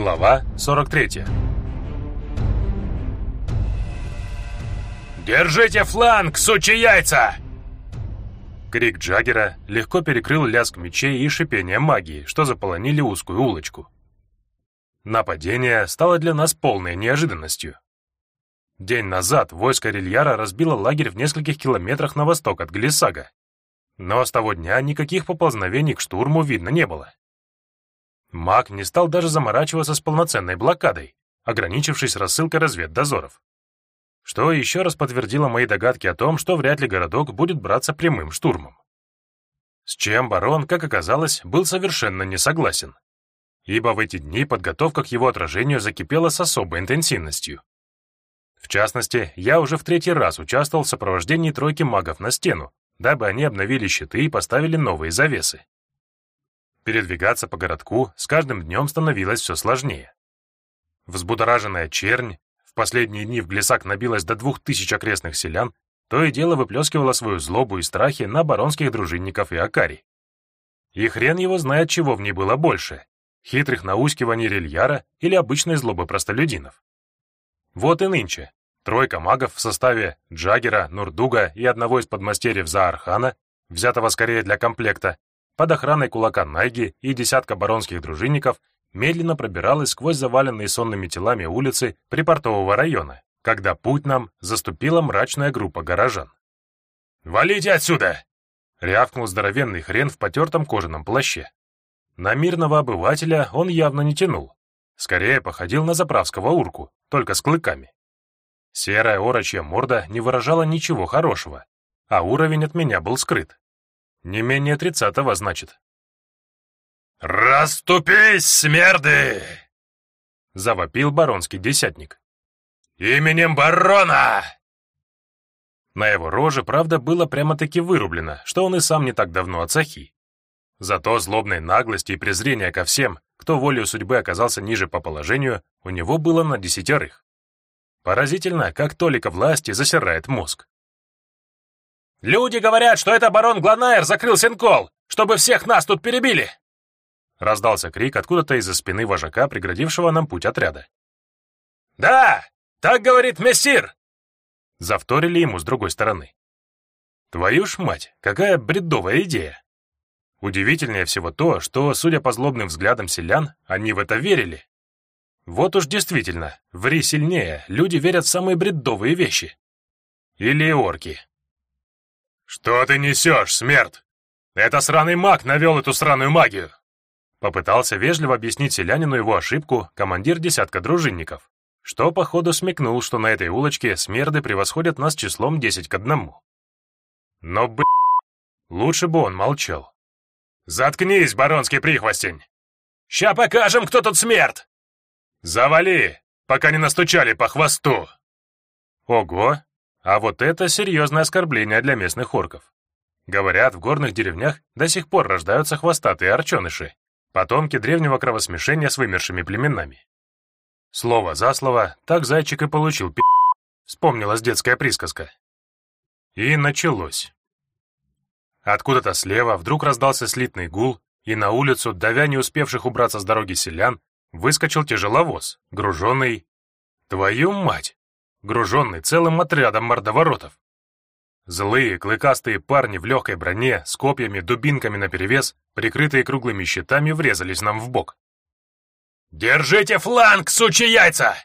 Глава 43 «Держите фланг, сучи яйца!» Крик Джаггера легко перекрыл лязг мечей и шипение магии, что заполонили узкую улочку. Нападение стало для нас полной неожиданностью. День назад войско Рильяра разбило лагерь в нескольких километрах на восток от Глиссага. Но с того дня никаких поползновений к штурму видно не было. Маг не стал даже заморачиваться с полноценной блокадой, ограничившись рассылкой разведдозоров. Что еще раз подтвердило мои догадки о том, что вряд ли городок будет браться прямым штурмом. С чем барон, как оказалось, был совершенно не согласен. Ибо в эти дни подготовка к его отражению закипела с особой интенсивностью. В частности, я уже в третий раз участвовал в сопровождении тройки магов на стену, дабы они обновили щиты и поставили новые завесы. Передвигаться по городку с каждым днем становилось все сложнее. Взбудораженная чернь, в последние дни в Глисак набилась до двух тысяч окрестных селян, то и дело выплескивала свою злобу и страхи на баронских дружинников и акари. И хрен его знает, чего в ней было больше — хитрых наускиваний рельяра или обычной злобы простолюдинов. Вот и нынче. Тройка магов в составе Джагера, Нурдуга и одного из подмастерьев Заархана, взятого скорее для комплекта, под охраной кулака Найги и десятка баронских дружинников медленно пробиралась сквозь заваленные сонными телами улицы припортового района, когда путь нам заступила мрачная группа горожан. «Валите отсюда!» — рявкнул здоровенный хрен в потертом кожаном плаще. На мирного обывателя он явно не тянул. Скорее походил на заправского урку, только с клыками. Серая орочья морда не выражала ничего хорошего, а уровень от меня был скрыт. Не менее тридцатого, значит. «Раступись, смерды!» — завопил баронский десятник. «Именем барона!» На его роже, правда, было прямо-таки вырублено, что он и сам не так давно от Сахи. Зато злобной наглости и презрения ко всем, кто волею судьбы оказался ниже по положению, у него было на десятерых. Поразительно, как толика власти засирает мозг. «Люди говорят, что это барон Гланайр закрыл Синкол, чтобы всех нас тут перебили!» Раздался крик откуда-то из-за спины вожака, преградившего нам путь отряда. «Да, так говорит мессир!» Завторили ему с другой стороны. Твою ж мать, какая бредовая идея! Удивительнее всего то, что, судя по злобным взглядам селян, они в это верили. Вот уж действительно, ври сильнее, люди верят в самые бредовые вещи. Или орки. «Что ты несешь, смерть? Это сраный маг навел эту сраную магию!» Попытался вежливо объяснить селянину его ошибку командир десятка дружинников, что, походу, смекнул, что на этой улочке смерды превосходят нас числом 10 к одному. Но, б***, лучше бы он молчал. «Заткнись, баронский прихвостень! Ща покажем, кто тут смерть!» «Завали, пока не настучали по хвосту!» Ого, а вот это серьезное оскорбление для местных орков. Говорят, в горных деревнях до сих пор рождаются хвостатые арченыши, потомки древнего кровосмешения с вымершими племенами. Слово за слово, так зайчик и получил пи***. Вспомнилась детская присказка. И началось. Откуда-то слева вдруг раздался слитный гул, и на улицу, давя не успевших убраться с дороги селян, выскочил тяжеловоз, груженный... Твою мать! Груженный целым отрядом мордоворотов. Злые, клыкастые парни в легкой броне, с копьями, дубинками наперевес, прикрытые круглыми щитами, врезались нам в бок. «Держите фланг, сучьи яйца!»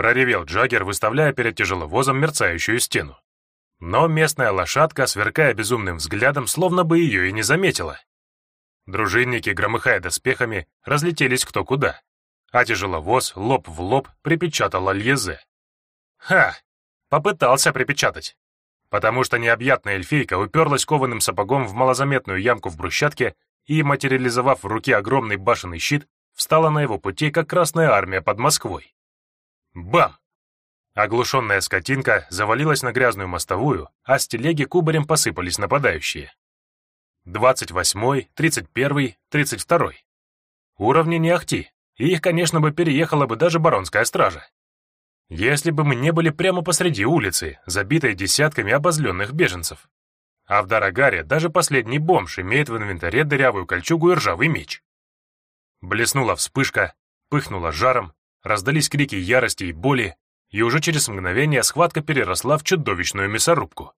проревел Джаггер, выставляя перед тяжеловозом мерцающую стену. Но местная лошадка, сверкая безумным взглядом, словно бы ее и не заметила. Дружинники, громыхая доспехами, разлетелись кто куда, а тяжеловоз лоб в лоб припечатал Альезе. Ха! Попытался припечатать. Потому что необъятная эльфийка уперлась кованым сапогом в малозаметную ямку в брусчатке и, материализовав в руке огромный башенный щит, встала на его пути, как Красная Армия под Москвой. Бам! Оглушенная скотинка завалилась на грязную мостовую, а с телеги кубарем посыпались нападающие. Двадцать восьмой, тридцать первый, тридцать второй. Уровни не ахти, и их, конечно, бы переехала бы даже баронская стража. Если бы мы не были прямо посреди улицы, забитой десятками обозленных беженцев. А в Дарагаре даже последний бомж имеет в инвентаре дырявую кольчугу и ржавый меч. Блеснула вспышка, пыхнуло жаром, раздались крики ярости и боли, и уже через мгновение схватка переросла в чудовищную мясорубку.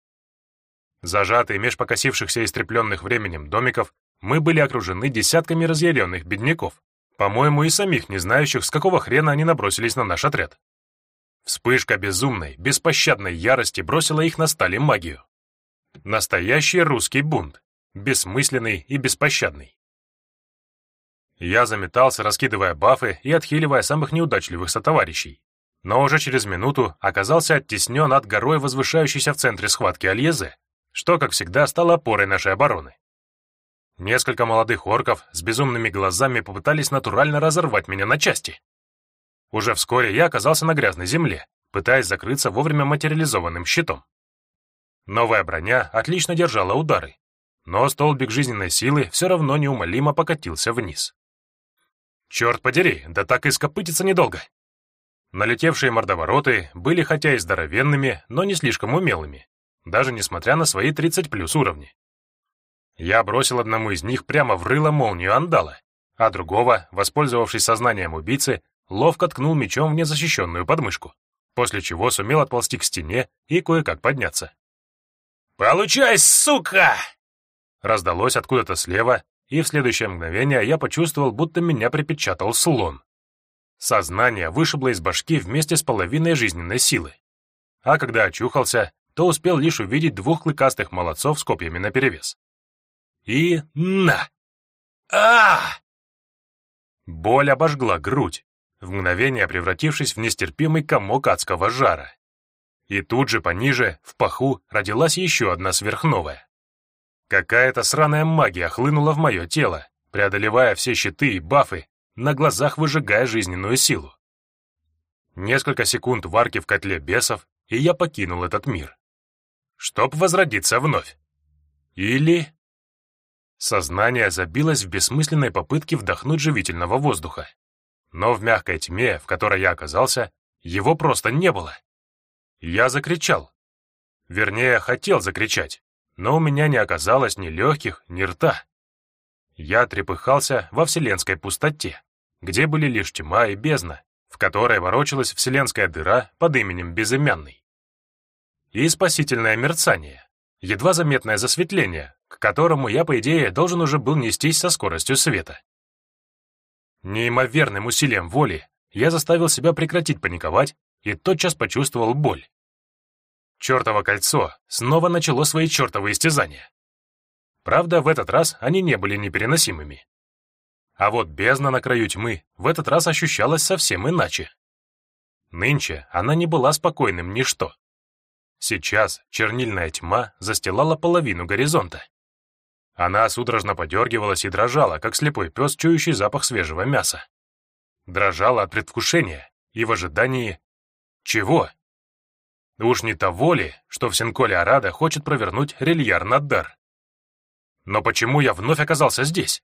Зажатые меж покосившихся и истрепленных временем домиков, мы были окружены десятками разъяренных бедняков, по-моему, и самих не знающих, с какого хрена они набросились на наш отряд. Вспышка безумной, беспощадной ярости бросила их на стали магию. Настоящий русский бунт, бессмысленный и беспощадный. Я заметался, раскидывая бафы и отхиливая самых неудачливых сотоварищей, но уже через минуту оказался оттеснен от горой, возвышающейся в центре схватки Альезе, что, как всегда, стало опорой нашей обороны. Несколько молодых орков с безумными глазами попытались натурально разорвать меня на части. Уже вскоре я оказался на грязной земле, пытаясь закрыться вовремя материализованным щитом. Новая броня отлично держала удары, но столбик жизненной силы все равно неумолимо покатился вниз. Черт подери, да так и скопытиться недолго. Налетевшие мордовороты были хотя и здоровенными, но не слишком умелыми, даже несмотря на свои 30 плюс уровни. Я бросил одному из них прямо в рыло молнию андала, а другого, воспользовавшись сознанием убийцы, ловко ткнул мечом в незащищенную подмышку, после чего сумел отползти к стене и кое-как подняться. «Получай, сука!» Раздалось откуда-то слева, и в следующее мгновение я почувствовал, будто меня припечатал слон. Сознание вышибло из башки вместе с половиной жизненной силы. А когда очухался, то успел лишь увидеть двух клыкастых молодцов с копьями наперевес. И на! а Боль обожгла грудь, в мгновение превратившись в нестерпимый комок адского жара. И тут же пониже, в паху, родилась еще одна сверхновая. Какая-то сраная магия хлынула в мое тело, преодолевая все щиты и бафы, на глазах выжигая жизненную силу. Несколько секунд варки в котле бесов, и я покинул этот мир. Чтоб возродиться вновь. Или... Сознание забилось в бессмысленной попытке вдохнуть живительного воздуха. Но в мягкой тьме, в которой я оказался, его просто не было. Я закричал. Вернее, хотел закричать, но у меня не оказалось ни легких, ни рта. Я трепыхался во вселенской пустоте, где были лишь тьма и бездна, в которой ворочалась вселенская дыра под именем Безымянный. И спасительное мерцание, едва заметное засветление, к которому я, по идее, должен уже был нестись со скоростью света. Неимоверным усилием воли я заставил себя прекратить паниковать и тотчас почувствовал боль. Чёртово кольцо снова начало свои чертовы истязания. Правда, в этот раз они не были непереносимыми. А вот бездна на краю тьмы в этот раз ощущалась совсем иначе. Нынче она не была спокойным ничто. Сейчас чернильная тьма застилала половину горизонта. Она судорожно подергивалась и дрожала, как слепой пес, чующий запах свежего мяса. Дрожала от предвкушения и в ожидании... Чего? Уж не того ли, что в Синколе Арада хочет провернуть рельяр Наддар? Но почему я вновь оказался здесь?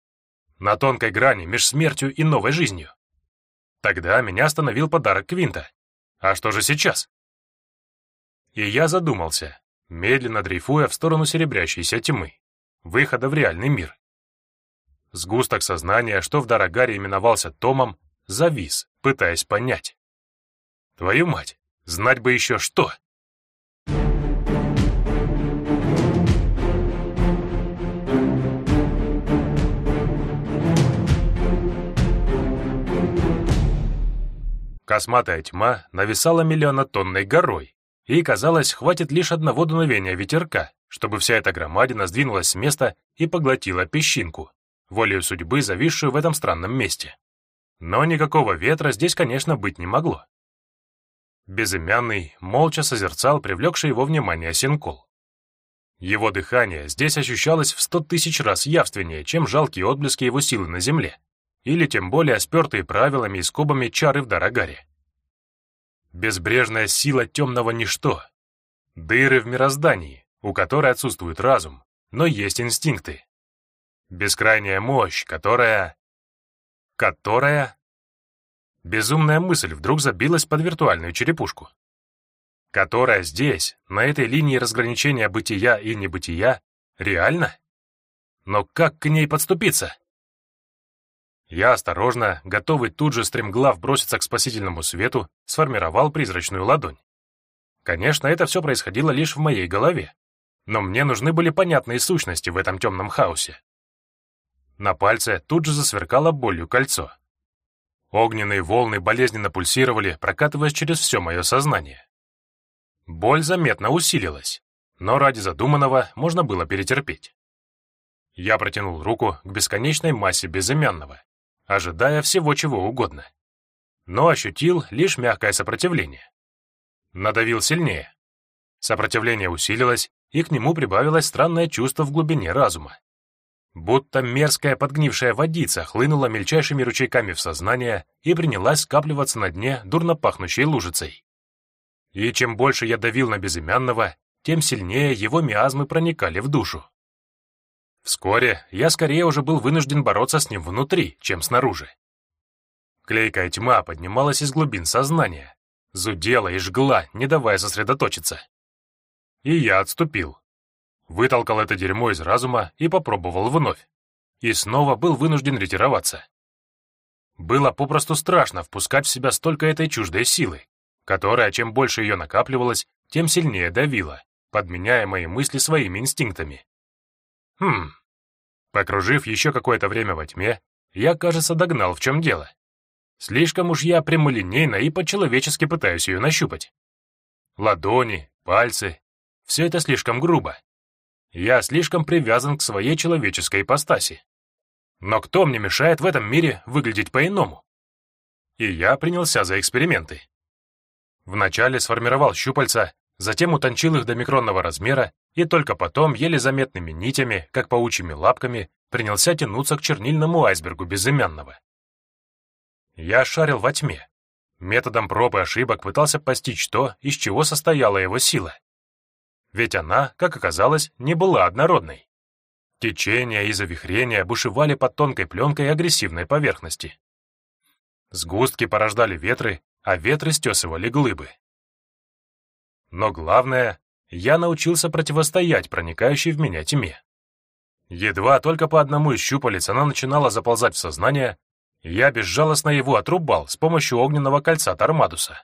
На тонкой грани меж смертью и новой жизнью. Тогда меня остановил подарок Квинта. А что же сейчас? И я задумался, медленно дрейфуя в сторону серебрящейся тьмы, выхода в реальный мир. Сгусток сознания, что в Дорогаре именовался Томом, завис, пытаясь понять. Твою мать, знать бы еще что! Косматая тьма нависала миллионотонной горой, и, казалось, хватит лишь одного дуновения ветерка, чтобы вся эта громадина сдвинулась с места и поглотила песчинку, волею судьбы, зависшую в этом странном месте. Но никакого ветра здесь, конечно, быть не могло. Безымянный молча созерцал привлекший его внимание Синкол. Его дыхание здесь ощущалось в сто тысяч раз явственнее, чем жалкие отблески его силы на земле, или тем более спертые правилами и скобами чары в Дарагаре. Безбрежная сила темного ничто. Дыры в мироздании, у которой отсутствует разум, но есть инстинкты. Бескрайняя мощь, которая... Которая... Безумная мысль вдруг забилась под виртуальную черепушку. Которая здесь, на этой линии разграничения бытия и небытия, реально? Но как к ней подступиться? Я осторожно, готовый тут же стремглав броситься к спасительному свету, сформировал призрачную ладонь. Конечно, это все происходило лишь в моей голове, но мне нужны были понятные сущности в этом темном хаосе. На пальце тут же засверкало болью кольцо. Огненные волны болезненно пульсировали, прокатываясь через все мое сознание. Боль заметно усилилась, но ради задуманного можно было перетерпеть. Я протянул руку к бесконечной массе безымянного, ожидая всего чего угодно. Но ощутил лишь мягкое сопротивление. Надавил сильнее. Сопротивление усилилось, и к нему прибавилось странное чувство в глубине разума. Будто мерзкая подгнившая водица хлынула мельчайшими ручейками в сознание и принялась скапливаться на дне дурно пахнущей лужицей. И чем больше я давил на безымянного, тем сильнее его миазмы проникали в душу. Вскоре я скорее уже был вынужден бороться с ним внутри, чем снаружи. Клейкая тьма поднималась из глубин сознания, зудела и жгла, не давая сосредоточиться. И я отступил. Вытолкал это дерьмо из разума и попробовал вновь. И снова был вынужден ретироваться. Было попросту страшно впускать в себя столько этой чуждой силы, которая, чем больше ее накапливалось, тем сильнее давила, подменяя мои мысли своими инстинктами. Хм. Покружив еще какое-то время во тьме, я, кажется, догнал, в чем дело. Слишком уж я прямолинейно и по-человечески пытаюсь ее нащупать. Ладони, пальцы — все это слишком грубо. Я слишком привязан к своей человеческой ипостаси. Но кто мне мешает в этом мире выглядеть по-иному? И я принялся за эксперименты. Вначале сформировал щупальца, затем утончил их до микронного размера и только потом, еле заметными нитями, как паучьими лапками, принялся тянуться к чернильному айсбергу безымянного. Я шарил во тьме. Методом проб и ошибок пытался постичь то, из чего состояла его сила. Ведь она, как оказалось, не была однородной. Течения и завихрения бушевали под тонкой пленкой агрессивной поверхности. Сгустки порождали ветры, а ветры стесывали глыбы. Но главное, я научился противостоять проникающей в меня тьме. Едва только по одному из щупалец она начинала заползать в сознание, я безжалостно его отрубал с помощью огненного кольца Тормадуса.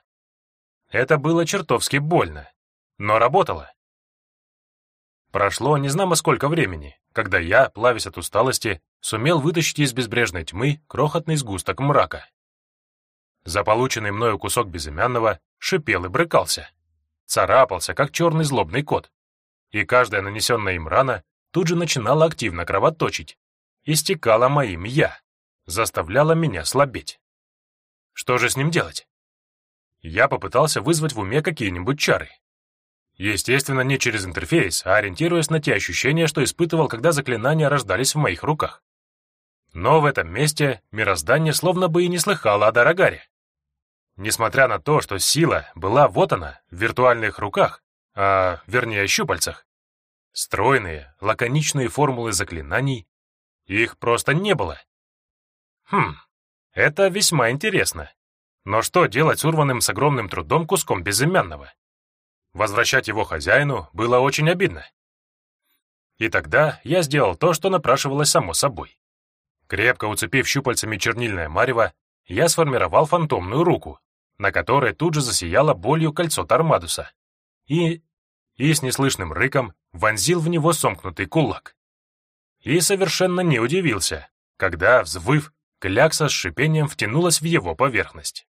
Это было чертовски больно, но работало. Прошло незнамо сколько времени, когда я, плавясь от усталости, сумел вытащить из безбрежной тьмы крохотный сгусток мрака. Заполученный мною кусок безымянного шипел и брыкался, царапался, как черный злобный кот, и каждая нанесенная им рана тут же начинала активно кровоточить, истекала моим «я», заставляла меня слабеть. Что же с ним делать? Я попытался вызвать в уме какие-нибудь чары. Естественно, не через интерфейс, а ориентируясь на те ощущения, что испытывал, когда заклинания рождались в моих руках. Но в этом месте мироздание словно бы и не слыхало о Дарагаре. Несмотря на то, что сила была вот она, в виртуальных руках, а вернее щупальцах, стройные, лаконичные формулы заклинаний, их просто не было. Хм, это весьма интересно. Но что делать с урванным с огромным трудом куском безымянного? Возвращать его хозяину было очень обидно. И тогда я сделал то, что напрашивалось само собой. Крепко уцепив щупальцами чернильное марево, я сформировал фантомную руку, на которой тут же засияло болью кольцо Тормадуса, и, и с неслышным рыком вонзил в него сомкнутый кулак. И совершенно не удивился, когда, взвыв, клякса с шипением втянулась в его поверхность.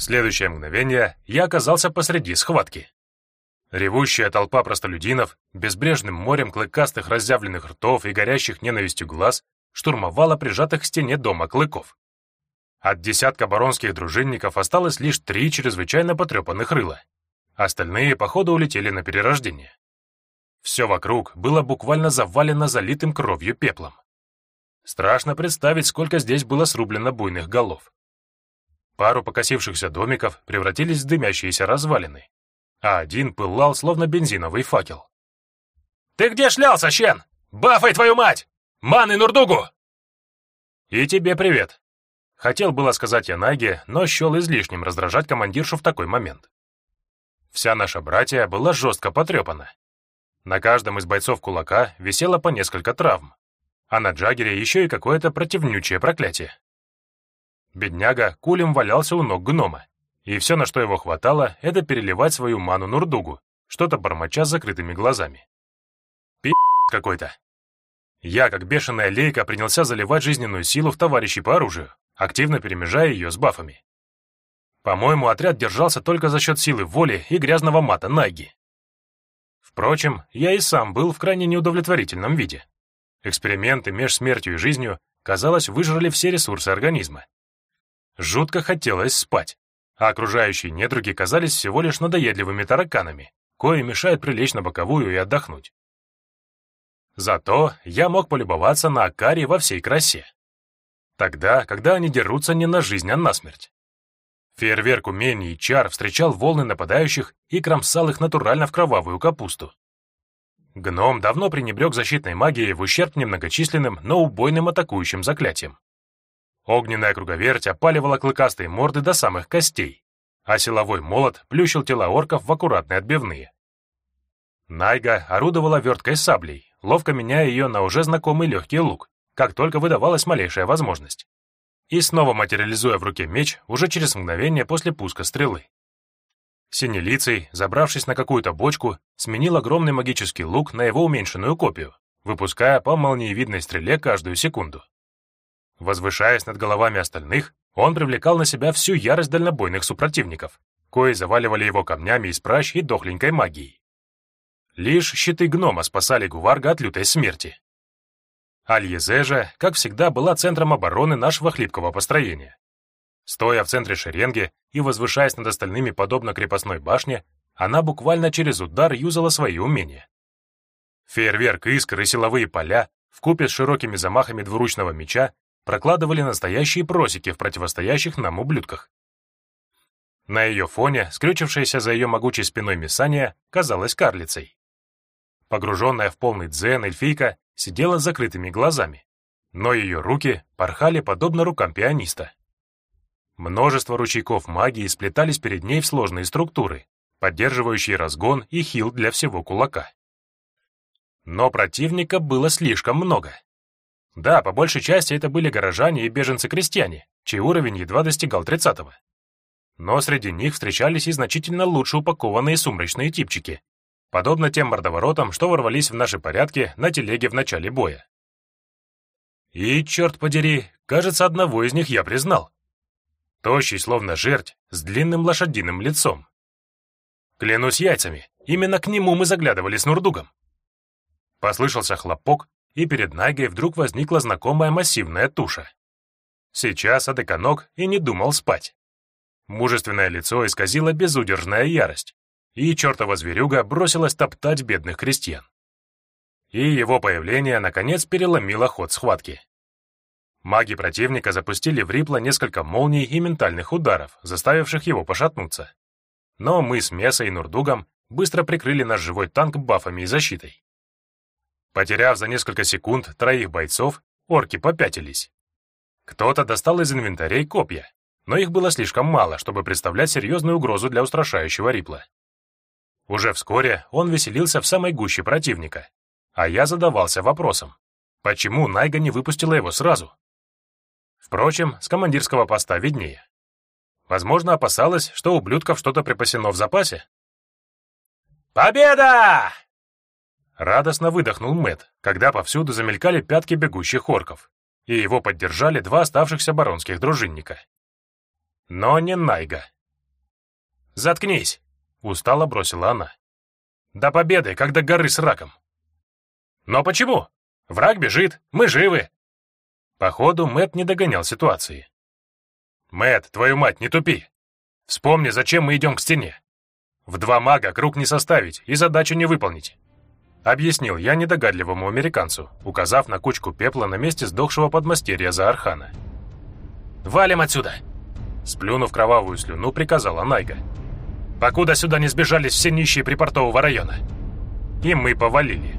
В следующее мгновение я оказался посреди схватки. Ревущая толпа простолюдинов, безбрежным морем клыкастых разъявленных ртов и горящих ненавистью глаз штурмовала прижатых к стене дома клыков. От десятка баронских дружинников осталось лишь три чрезвычайно потрепанных рыла. Остальные, походу, улетели на перерождение. Все вокруг было буквально завалено залитым кровью пеплом. Страшно представить, сколько здесь было срублено буйных голов. Пару покосившихся домиков превратились в дымящиеся развалины, а один пылал, словно бензиновый факел. «Ты где шлялся, Щен? Бафай твою мать! Маны Нурдугу!» «И тебе привет!» — Хотел было сказать я Наге, но счел излишним раздражать командиршу в такой момент. Вся наша братья была жестко потрепана. На каждом из бойцов кулака висело по несколько травм, а на Джаггере еще и какое-то противнючее проклятие. Бедняга кулем валялся у ног гнома, и все, на что его хватало, это переливать свою ману Нурдугу, что-то бормоча с закрытыми глазами. Пи*** какой-то. Я, как бешеная лейка, принялся заливать жизненную силу в товарищей по оружию, активно перемежая ее с бафами. По-моему, отряд держался только за счет силы воли и грязного мата Найги. Впрочем, я и сам был в крайне неудовлетворительном виде. Эксперименты меж смертью и жизнью, казалось, выжрали все ресурсы организма. Жутко хотелось спать, а окружающие недруги казались всего лишь надоедливыми тараканами, кои мешают прилечь на боковую и отдохнуть. Зато я мог полюбоваться на Акари во всей красе. Тогда, когда они дерутся не на жизнь, а на смерть. Фейерверк умений и чар встречал волны нападающих и кромсал их натурально в кровавую капусту. Гном давно пренебрег защитной магией в ущерб немногочисленным, но убойным атакующим заклятиям. Огненная круговерть опаливала клыкастые морды до самых костей, а силовой молот плющил тела орков в аккуратные отбивные. Найга орудовала верткой саблей, ловко меняя ее на уже знакомый легкий лук, как только выдавалась малейшая возможность. И снова материализуя в руке меч уже через мгновение после пуска стрелы. Синелицей, забравшись на какую-то бочку, сменил огромный магический лук на его уменьшенную копию, выпуская по молниевидной стреле каждую секунду. Возвышаясь над головами остальных, он привлекал на себя всю ярость дальнобойных супротивников, кои заваливали его камнями из пращ и дохленькой магией. Лишь щиты гнома спасали Гуварга от лютой смерти. Альезе же, как всегда, была центром обороны нашего хлипкого построения. Стоя в центре шеренги и возвышаясь над остальными подобно крепостной башне, она буквально через удар юзала свои умения. Фейерверк искр и силовые поля, вкупе с широкими замахами двуручного меча, прокладывали настоящие просеки в противостоящих нам ублюдках. На ее фоне, скрючившаяся за ее могучей спиной Мисания, казалась карлицей. Погруженная в полный дзен, эльфийка сидела с закрытыми глазами, но ее руки порхали подобно рукам пианиста. Множество ручейков магии сплетались перед ней в сложные структуры, поддерживающие разгон и хил для всего кулака. Но противника было слишком много. Да, по большей части это были горожане и беженцы-крестьяне, чей уровень едва достигал 30-го. Но среди них встречались и значительно лучше упакованные сумрачные типчики, подобно тем мордоворотам, что ворвались в наши порядки на телеге в начале боя. И, черт подери, кажется, одного из них я признал. Тощий, словно жерть, с длинным лошадиным лицом. Клянусь яйцами, именно к нему мы заглядывали с Нурдугом. Послышался хлопок, и перед Нагой вдруг возникла знакомая массивная туша. Сейчас Адеканок и не думал спать. Мужественное лицо исказило безудержная ярость, и чертова зверюга бросилась топтать бедных крестьян. И его появление, наконец, переломило ход схватки. Маги противника запустили в Рипла несколько молний и ментальных ударов, заставивших его пошатнуться. Но мы с Месой и Нурдугом быстро прикрыли наш живой танк бафами и защитой. Потеряв за несколько секунд троих бойцов, орки попятились. Кто-то достал из инвентарей копья, но их было слишком мало, чтобы представлять серьезную угрозу для устрашающего Рипла. Уже вскоре он веселился в самой гуще противника, а я задавался вопросом, почему Найга не выпустила его сразу? Впрочем, с командирского поста виднее. Возможно, опасалась, что ублюдков что-то припасено в запасе. «Победа!» Радостно выдохнул Мэт, когда повсюду замелькали пятки бегущих орков, и его поддержали два оставшихся баронских дружинника. Но не Найга. «Заткнись!» — устало бросила она. «До победы, как до горы с раком!» «Но почему? Враг бежит, мы живы!» Походу, Мэт не догонял ситуации. Мэт, твою мать, не тупи! Вспомни, зачем мы идем к стене. В два мага круг не составить и задачу не выполнить. Объяснил я недогадливому американцу, указав на кучку пепла на месте сдохшего подмастерья за Архана. «Валим отсюда!» Сплюнув кровавую слюну, приказала Найга. «Покуда сюда не сбежались все нищие припортового района». И мы повалили.